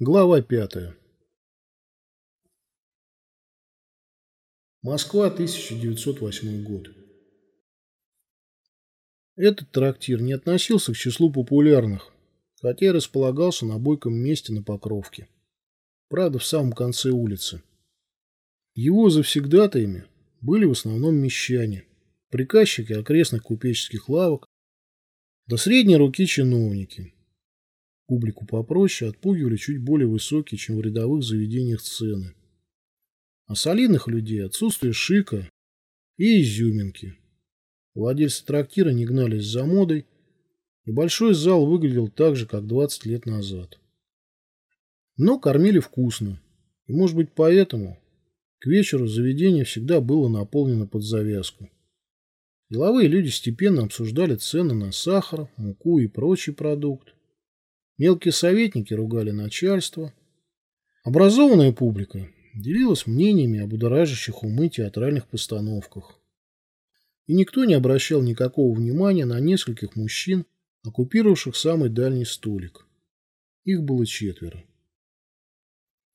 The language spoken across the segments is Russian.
Глава пятая. Москва, 1908 год. Этот трактир не относился к числу популярных, хотя и располагался на бойком месте на Покровке. Правда, в самом конце улицы. Его завсегдатаями были в основном мещане, приказчики окрестных купеческих лавок, до средней руки чиновники – Публику попроще отпугивали чуть более высокие, чем в рядовых заведениях цены. А солидных людей отсутствие шика и изюминки. Владельцы трактира не гнались за модой, и большой зал выглядел так же, как 20 лет назад. Но кормили вкусно, и, может быть, поэтому к вечеру заведение всегда было наполнено под завязку. Деловые люди степенно обсуждали цены на сахар, муку и прочий продукт. Мелкие советники ругали начальство. Образованная публика делилась мнениями об удоражащих умы театральных постановках. И никто не обращал никакого внимания на нескольких мужчин, оккупировавших самый дальний столик. Их было четверо.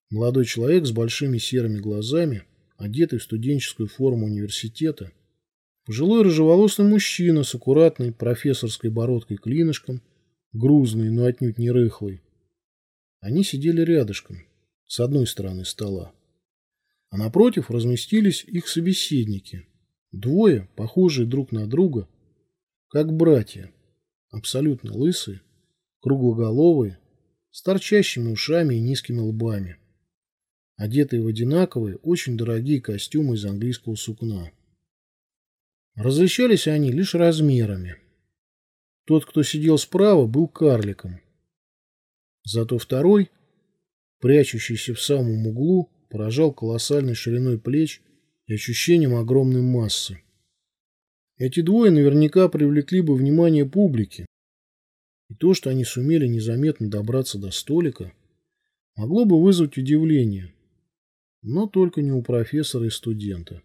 Молодой человек с большими серыми глазами, одетый в студенческую форму университета, пожилой рыжеволосый мужчина с аккуратной профессорской бородкой-клинышком – грузный, но отнюдь не рыхлый. Они сидели рядышком, с одной стороны стола. А напротив разместились их собеседники. Двое, похожие друг на друга, как братья, абсолютно лысые, круглоголовые, с торчащими ушами и низкими лбами. Одетые в одинаковые, очень дорогие костюмы из английского сукна. Различались они лишь размерами – тот, кто сидел справа, был карликом. Зато второй, прячущийся в самом углу, поражал колоссальной шириной плеч и ощущением огромной массы. Эти двое наверняка привлекли бы внимание публики, и то, что они сумели незаметно добраться до столика, могло бы вызвать удивление, но только не у профессора и студента.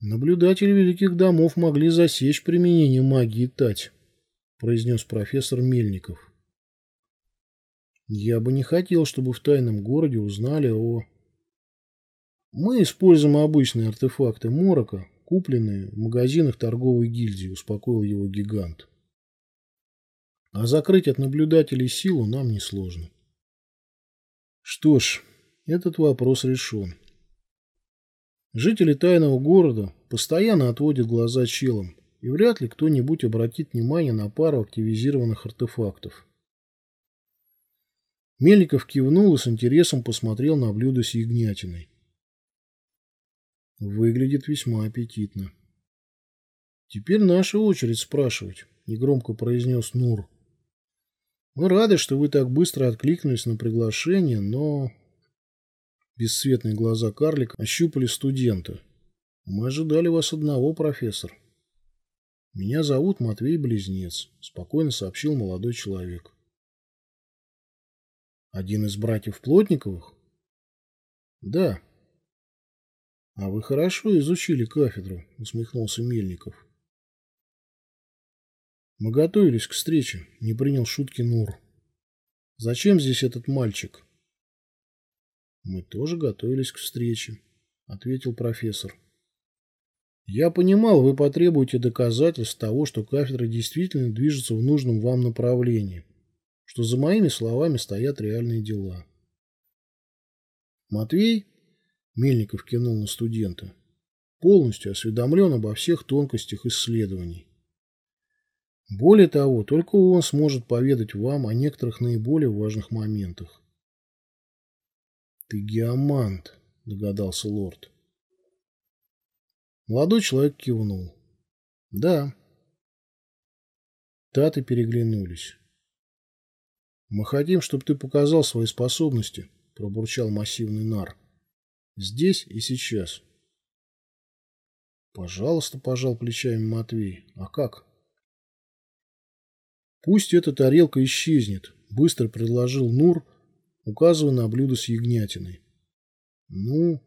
Наблюдатели великих домов могли засечь применение магии Тать произнес профессор Мельников. Я бы не хотел, чтобы в тайном городе узнали о... Мы используем обычные артефакты Морока, купленные в магазинах торговой гильдии, успокоил его гигант. А закрыть от наблюдателей силу нам несложно. Что ж, этот вопрос решен. Жители тайного города постоянно отводят глаза челам, и вряд ли кто-нибудь обратит внимание на пару активизированных артефактов. Мельников кивнул и с интересом посмотрел на блюдо с ягнятиной. Выглядит весьма аппетитно. Теперь наша очередь спрашивать, негромко произнес Нур. Мы рады, что вы так быстро откликнулись на приглашение, но... Бесцветные глаза карлика ощупали студента. Мы ожидали вас одного, профессор. «Меня зовут Матвей Близнец», – спокойно сообщил молодой человек. «Один из братьев Плотниковых?» «Да». «А вы хорошо изучили кафедру», – усмехнулся Мельников. «Мы готовились к встрече», – не принял шутки Нур. «Зачем здесь этот мальчик?» «Мы тоже готовились к встрече», – ответил профессор. Я понимал, вы потребуете доказательств того, что кафедра действительно движется в нужном вам направлении, что за моими словами стоят реальные дела. Матвей, Мельников кинул на студента, полностью осведомлен обо всех тонкостях исследований. Более того, только он сможет поведать вам о некоторых наиболее важных моментах. «Ты геомант», — догадался лорд. Молодой человек кивнул. Да. Таты переглянулись. Мы хотим, чтобы ты показал свои способности, пробурчал массивный нар. Здесь и сейчас. Пожалуйста, пожал плечами Матвей. А как? Пусть эта тарелка исчезнет, быстро предложил Нур, указывая на блюдо с ягнятиной. Ну,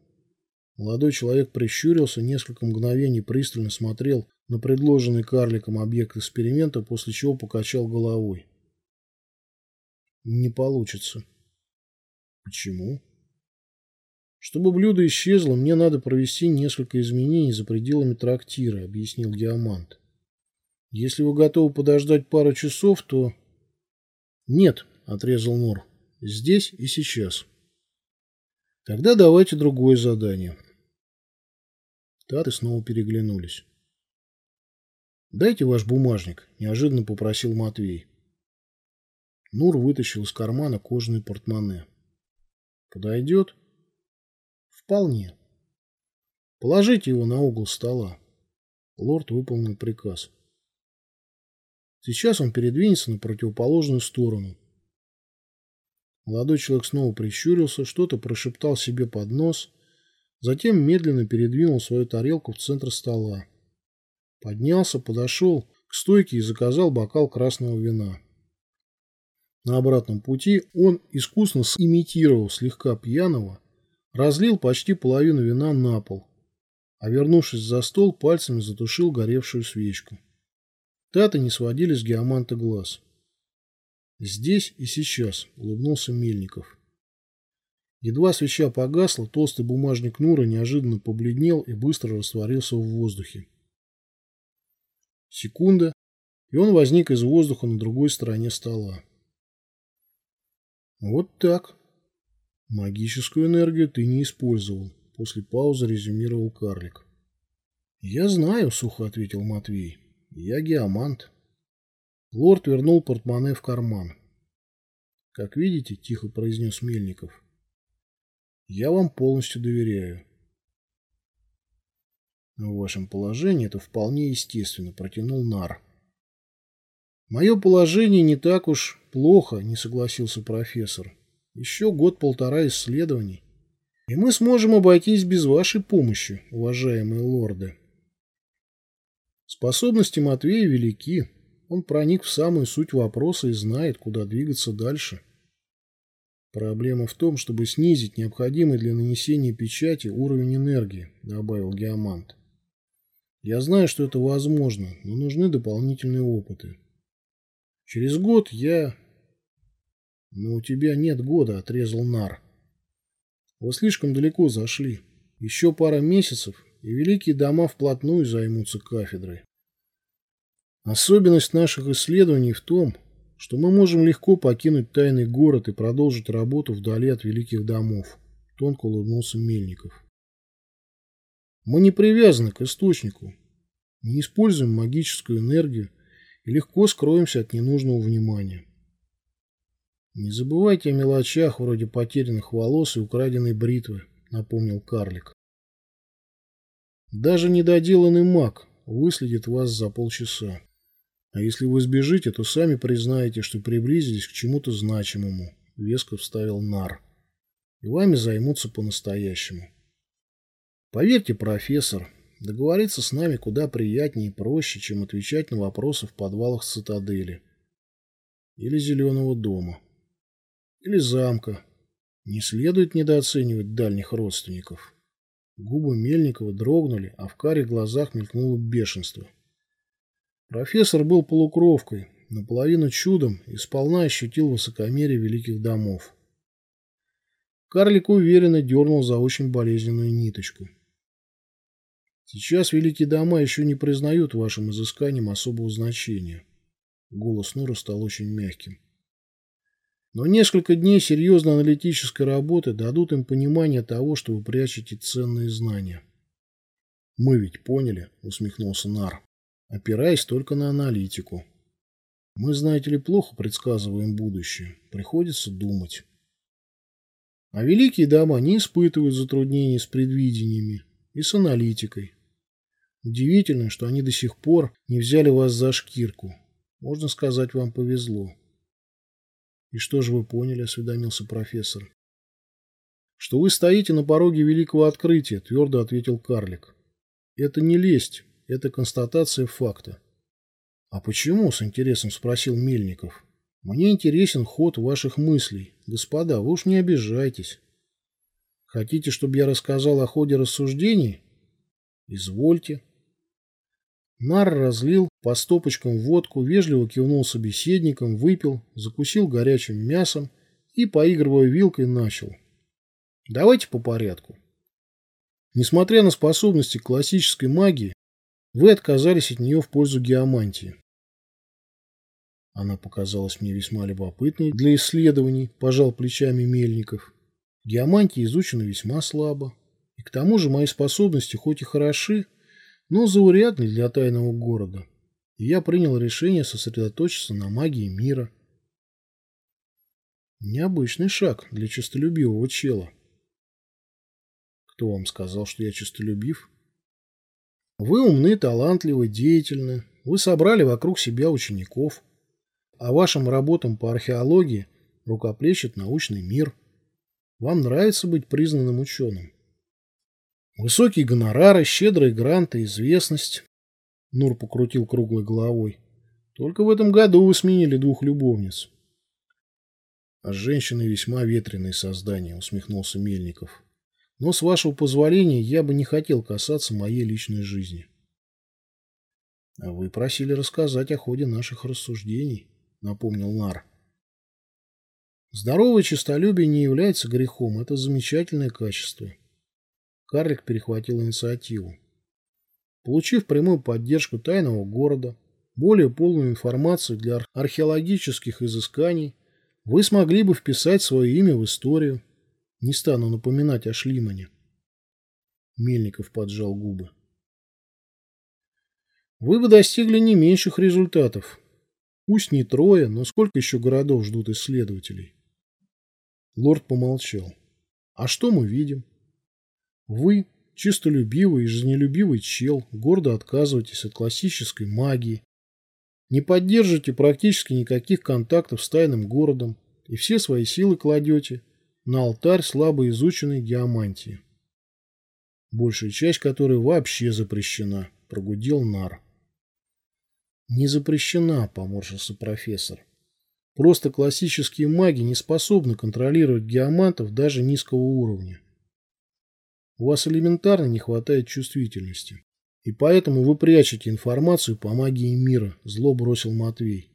Молодой человек прищурился, несколько мгновений пристально смотрел на предложенный карликом объект эксперимента, после чего покачал головой. Не получится. Почему? Чтобы блюдо исчезло, мне надо провести несколько изменений за пределами трактира, объяснил Геомант. Если вы готовы подождать пару часов, то... Нет, отрезал Нур. Здесь и сейчас. Тогда давайте другое задание. Таты снова переглянулись. «Дайте ваш бумажник», – неожиданно попросил Матвей. Нур вытащил из кармана кожаный портмоне. «Подойдет?» «Вполне». «Положите его на угол стола». Лорд выполнил приказ. Сейчас он передвинется на противоположную сторону. Молодой человек снова прищурился, что-то прошептал себе под нос, затем медленно передвинул свою тарелку в центр стола. Поднялся, подошел к стойке и заказал бокал красного вина. На обратном пути он искусно симитировал слегка пьяного, разлил почти половину вина на пол, а вернувшись за стол, пальцами затушил горевшую свечку. Таты не сводили с геоманта глаз. «Здесь и сейчас», — улыбнулся Мельников. Едва свеча погасла, толстый бумажник Нура неожиданно побледнел и быстро растворился в воздухе. Секунда, и он возник из воздуха на другой стороне стола. Вот так. Магическую энергию ты не использовал, после паузы резюмировал карлик. Я знаю, сухо ответил Матвей. Я геомант. Лорд вернул портмоне в карман. Как видите, тихо произнес Мельников. Я вам полностью доверяю. В вашем положении это вполне естественно, протянул Нар. Мое положение не так уж плохо, не согласился профессор. Еще год-полтора исследований. И мы сможем обойтись без вашей помощи, уважаемые лорды. Способности Матвея велики. Он проник в самую суть вопроса и знает, куда двигаться дальше. Проблема в том, чтобы снизить необходимый для нанесения печати уровень энергии, добавил Геомант. Я знаю, что это возможно, но нужны дополнительные опыты. Через год я... Но у тебя нет года, отрезал Нар. Вы слишком далеко зашли. Еще пара месяцев, и великие дома вплотную займутся кафедрой. Особенность наших исследований в том, что мы можем легко покинуть тайный город и продолжить работу вдали от великих домов, тонко улыбнулся Мельников. Мы не привязаны к источнику, не используем магическую энергию и легко скроемся от ненужного внимания. Не забывайте о мелочах вроде потерянных волос и украденной бритвы, напомнил карлик. Даже недоделанный маг выследит вас за полчаса. А если вы сбежите, то сами признаете, что приблизились к чему-то значимому, веско вставил Нар. И вами займутся по-настоящему. Поверьте, профессор, договориться с нами куда приятнее и проще, чем отвечать на вопросы в подвалах цитадели. Или зеленого дома. Или замка. Не следует недооценивать дальних родственников. Губы Мельникова дрогнули, а в карих глазах мелькнуло бешенство. Профессор был полукровкой, наполовину чудом и сполна ощутил высокомерие великих домов. Карлик уверенно дернул за очень болезненную ниточку. Сейчас великие дома еще не признают вашим изысканием особого значения. Голос Нура стал очень мягким. Но несколько дней серьезной аналитической работы дадут им понимание того, что вы прячете ценные знания. «Мы ведь поняли», — усмехнулся Нар, опираясь только на аналитику. «Мы, знаете ли, плохо предсказываем будущее. Приходится думать». А великие дома не испытывают затруднений с предвидениями и с аналитикой. Удивительно, что они до сих пор не взяли вас за шкирку. Можно сказать, вам повезло. И что же вы поняли, осведомился профессор. Что вы стоите на пороге великого открытия, твердо ответил карлик. Это не лесть, это констатация факта. А почему, с интересом спросил Мельников. Мне интересен ход ваших мыслей. Господа, вы уж не обижайтесь. Хотите, чтобы я рассказал о ходе рассуждений? Извольте. Нар разлил по стопочкам водку, вежливо кивнул собеседникам, выпил, закусил горячим мясом и, поигрывая вилкой, начал. Давайте по порядку. Несмотря на способности классической магии, вы отказались от нее в пользу геомантии. Она показалась мне весьма любопытной для исследований, пожал плечами Мельников. Геомантия изучена весьма слабо. И к тому же мои способности хоть и хороши, но заурядны для тайного города. И я принял решение сосредоточиться на магии мира. Необычный шаг для честолюбивого чела. Кто вам сказал, что я честолюбив? Вы умны, талантливы, деятельны. Вы собрали вокруг себя учеников а вашим работам по археологии рукоплещет научный мир. Вам нравится быть признанным ученым. Высокие гонорары, щедрые гранты, известность. Нур покрутил круглой головой. Только в этом году вы сменили двух любовниц. А женщины весьма ветреные создания, усмехнулся Мельников. Но, с вашего позволения, я бы не хотел касаться моей личной жизни. А вы просили рассказать о ходе наших рассуждений напомнил Нар. Здоровое честолюбие не является грехом, это замечательное качество. Карлик перехватил инициативу. Получив прямую поддержку тайного города, более полную информацию для археологических изысканий, вы смогли бы вписать свое имя в историю. Не стану напоминать о Шлимане. Мельников поджал губы. Вы бы достигли не меньших результатов, Пусть не трое, но сколько еще городов ждут исследователей? Лорд помолчал. А что мы видим? Вы, чистолюбивый и жизнелюбивый чел, гордо отказываетесь от классической магии, не поддерживаете практически никаких контактов с тайным городом и все свои силы кладете на алтарь слабо изученной геомантии, большая часть которой вообще запрещена, прогудел Нар. Не запрещена, поморщился профессор. Просто классические маги не способны контролировать геомантов даже низкого уровня. У вас элементарно не хватает чувствительности. И поэтому вы прячете информацию по магии мира, зло бросил Матвей.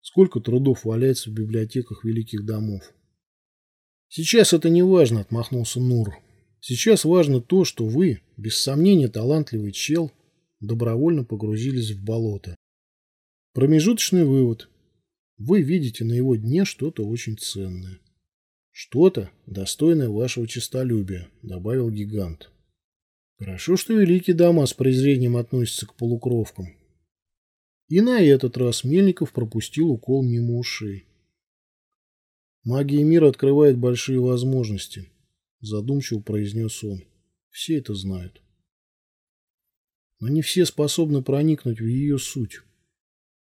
Сколько трудов валяется в библиотеках великих домов. Сейчас это не важно, отмахнулся Нур. Сейчас важно то, что вы, без сомнения талантливый чел, добровольно погрузились в болото. Промежуточный вывод. Вы видите на его дне что-то очень ценное. Что-то, достойное вашего честолюбия, добавил гигант. Хорошо, что великие дома с презрением относятся к полукровкам. И на этот раз Мельников пропустил укол мимо ушей. Магия мира открывает большие возможности, задумчиво произнес он. Все это знают. Но не все способны проникнуть в ее суть.